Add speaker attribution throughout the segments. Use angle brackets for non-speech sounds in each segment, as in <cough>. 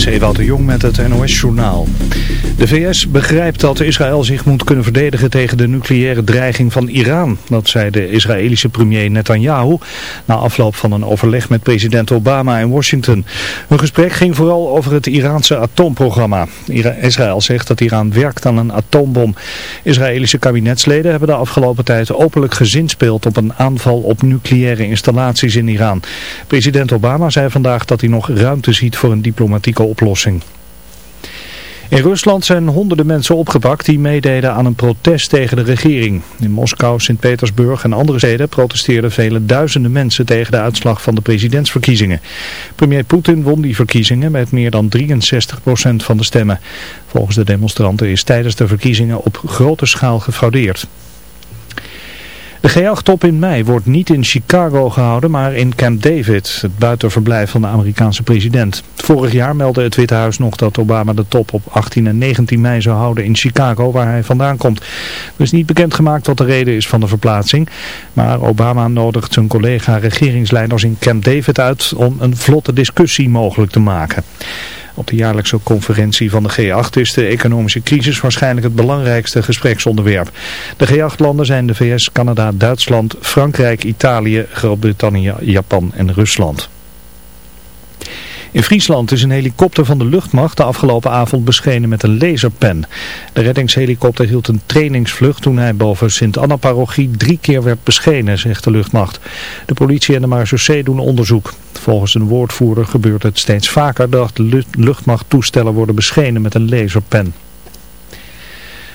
Speaker 1: is Ewout de Jong met het NOS-journaal. De VS begrijpt dat Israël zich moet kunnen verdedigen tegen de nucleaire dreiging van Iran. Dat zei de Israëlische premier Netanyahu na afloop van een overleg met president Obama in Washington. Hun gesprek ging vooral over het Iraanse atoomprogramma. Israël zegt dat Iran werkt aan een atoombom. Israëlische kabinetsleden hebben de afgelopen tijd openlijk gezinspeeld op een aanval op nucleaire installaties in Iran. President Obama zei vandaag dat hij nog ruimte ziet voor een diplomatieke oplossing. In Rusland zijn honderden mensen opgepakt die meededen aan een protest tegen de regering. In Moskou, Sint-Petersburg en andere steden protesteerden vele duizenden mensen tegen de uitslag van de presidentsverkiezingen. Premier Poetin won die verkiezingen met meer dan 63% van de stemmen. Volgens de demonstranten is tijdens de verkiezingen op grote schaal gefraudeerd. De G8-top in mei wordt niet in Chicago gehouden, maar in Camp David, het buitenverblijf van de Amerikaanse president. Vorig jaar meldde het Witte Huis nog dat Obama de top op 18 en 19 mei zou houden in Chicago, waar hij vandaan komt. Er is niet bekendgemaakt wat de reden is van de verplaatsing, maar Obama nodigt zijn collega-regeringsleiders in Camp David uit om een vlotte discussie mogelijk te maken. Op de jaarlijkse conferentie van de G8 is de economische crisis waarschijnlijk het belangrijkste gespreksonderwerp. De G8-landen zijn de VS, Canada, Duitsland, Frankrijk, Italië, Groot-Brittannië, Japan en Rusland. In Friesland is een helikopter van de luchtmacht de afgelopen avond beschenen met een laserpen. De reddingshelikopter hield een trainingsvlucht toen hij boven Sint-Anna-parochie drie keer werd beschenen, zegt de luchtmacht. De politie en de marechaussee doen onderzoek. Volgens een woordvoerder gebeurt het steeds vaker dat luchtmachttoestellen worden beschenen met een laserpen.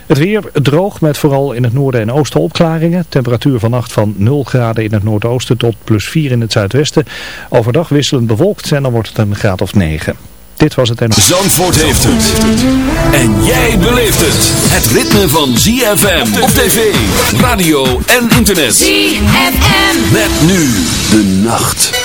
Speaker 1: Het weer droog met vooral in het noorden en oosten opklaringen. Temperatuur vannacht van 0 graden in het noordoosten tot plus 4 in het zuidwesten. Overdag wisselend bewolkt en dan wordt het een graad of 9. Dit was het en...
Speaker 2: Zandvoort heeft het. En jij beleeft het. Het ritme van ZFM op tv, radio en internet.
Speaker 3: ZFM.
Speaker 2: Met nu de nacht.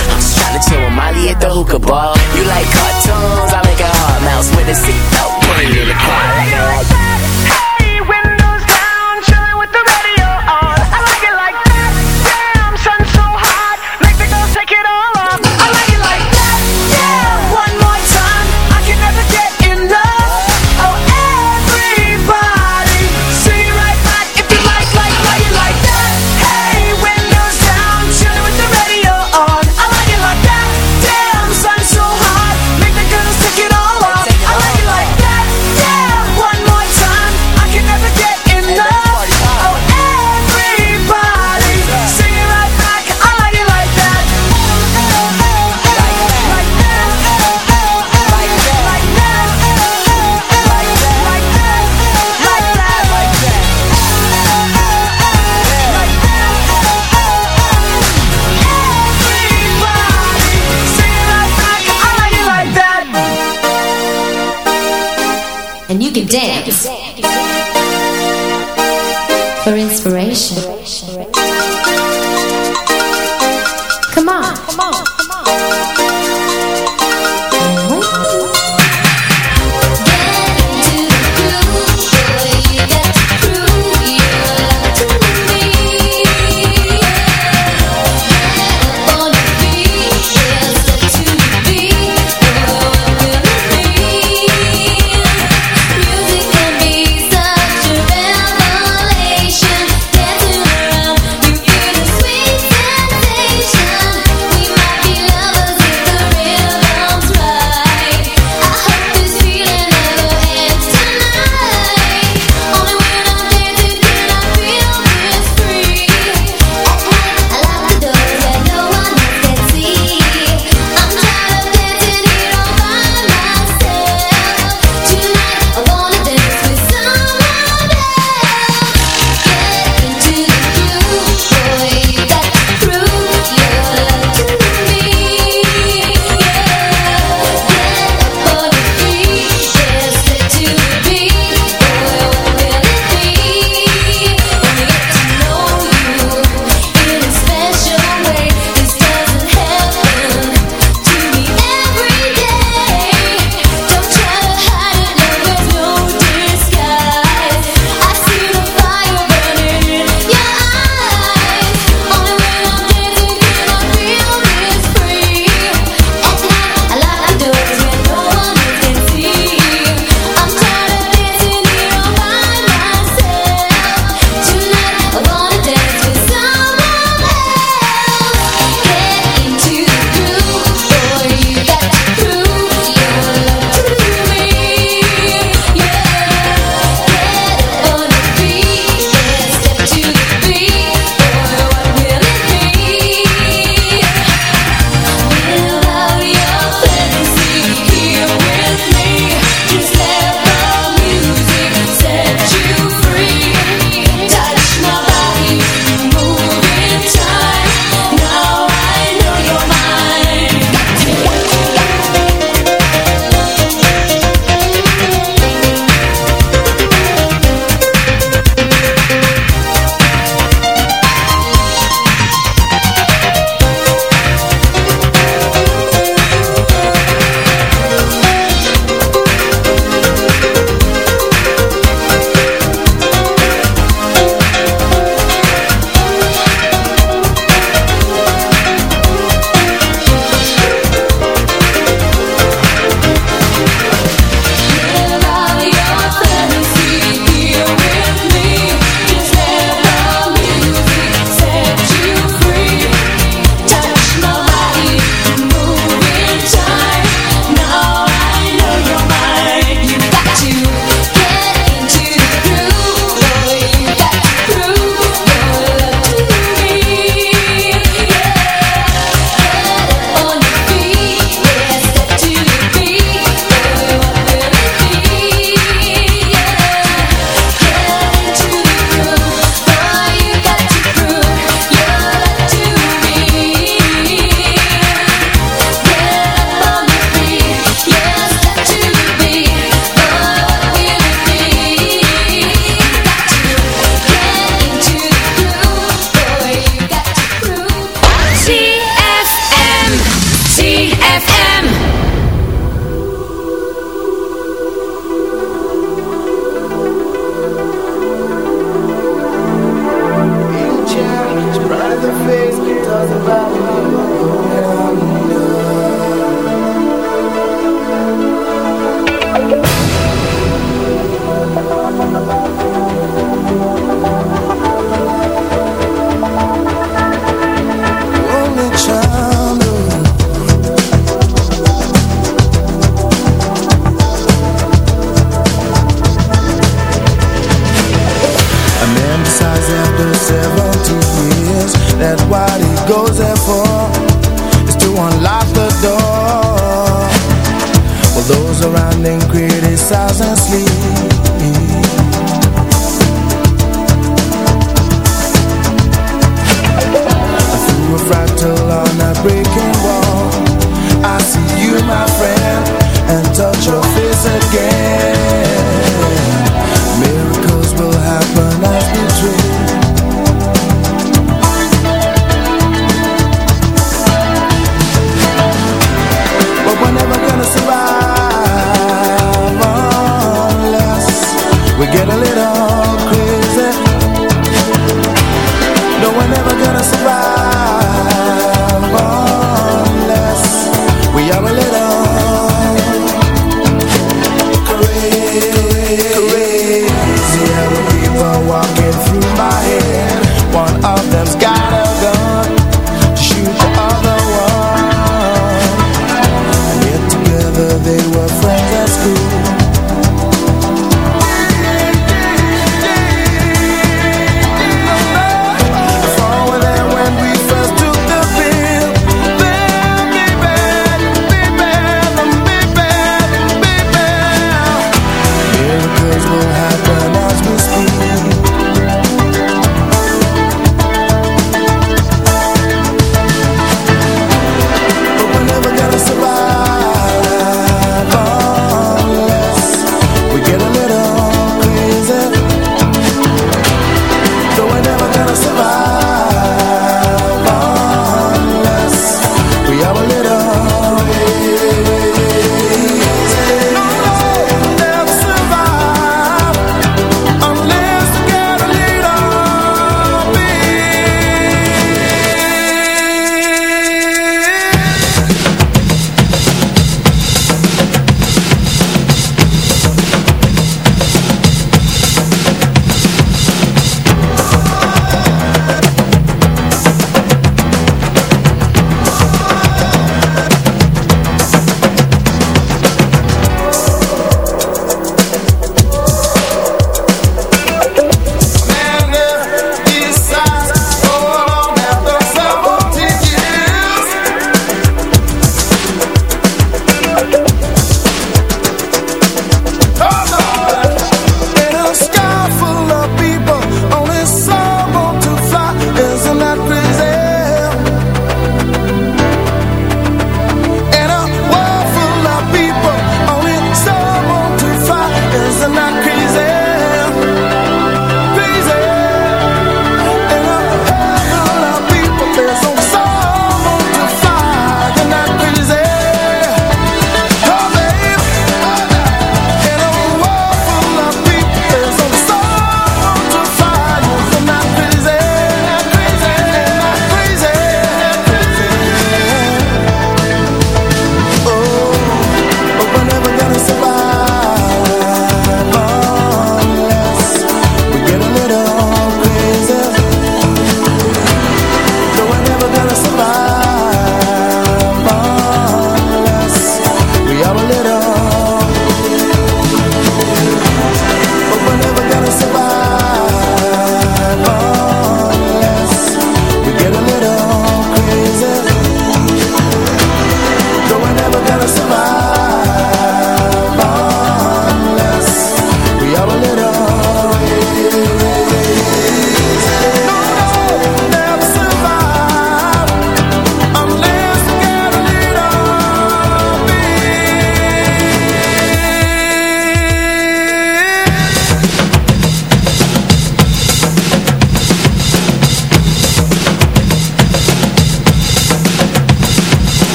Speaker 4: The hookah bar. You like cartoons? I make a hard mouse with a seatbelt.
Speaker 3: we can
Speaker 5: dance.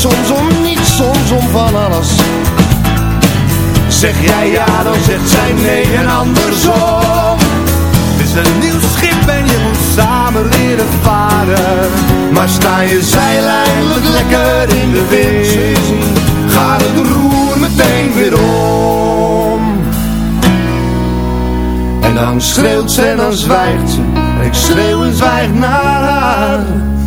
Speaker 6: soms om niets, soms om van alles. Zeg jij ja, dan zegt zij nee en andersom. Het is een nieuw schip en je moet samen leren varen. Maar sta je zeil lekker in de wind Gaat het roer meteen weer om. En dan schreeuwt ze en dan zwijgt ze ik schreeuw en zwijg naar haar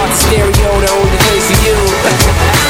Speaker 7: heart stereo only place for you. <laughs>